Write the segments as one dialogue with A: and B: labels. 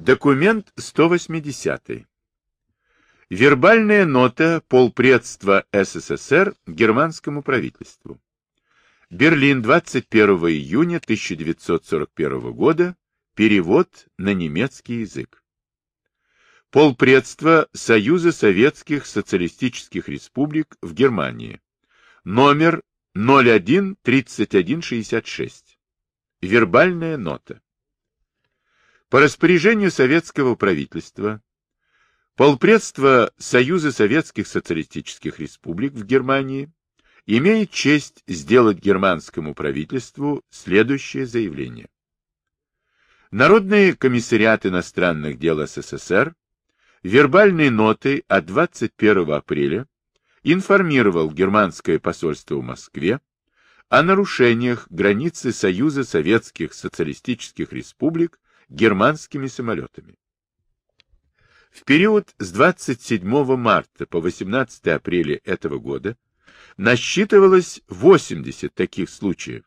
A: Документ 180. Вербальная нота полпредства СССР германскому правительству. Берлин, 21 июня 1941 года. Перевод на немецкий язык. Полпредства Союза Советских Социалистических Республик в Германии. Номер 013166. Вербальная нота. По распоряжению советского правительства, полпредство Союза Советских Социалистических Республик в Германии имеет честь сделать германскому правительству следующее заявление. Народный комиссариат иностранных дел СССР вербальной нотой от 21 апреля информировал германское посольство в Москве о нарушениях границы Союза Советских Социалистических Республик германскими самолетами. В период с 27 марта по 18 апреля этого года насчитывалось 80 таких случаев,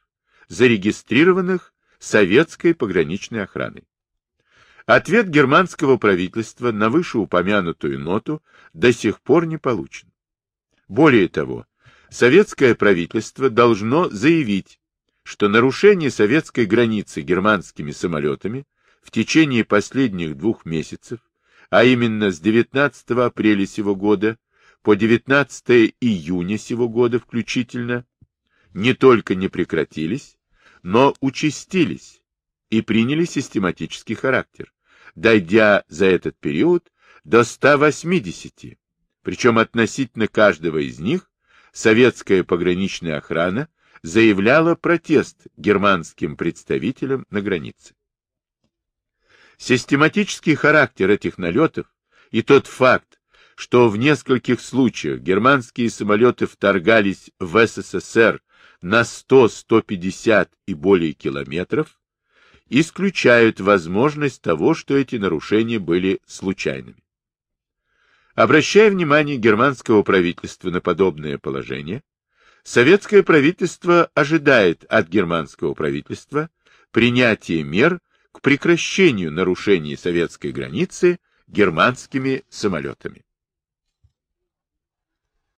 A: зарегистрированных советской пограничной охраной. Ответ германского правительства на вышеупомянутую ноту до сих пор не получен. Более того, советское правительство должно заявить, что нарушение советской границы германскими самолетами в течение последних двух месяцев, а именно с 19 апреля сего года по 19 июня сего года включительно, не только не прекратились, но участились и приняли систематический характер, дойдя за этот период до 180, причем относительно каждого из них советская пограничная охрана заявляла протест германским представителям на границе. Систематический характер этих налетов и тот факт, что в нескольких случаях германские самолеты вторгались в СССР на 100-150 и более километров, исключают возможность того, что эти нарушения были случайными. Обращая внимание германского правительства на подобное положение, советское правительство ожидает от германского правительства принятия мер к прекращению нарушений советской границы германскими самолетами.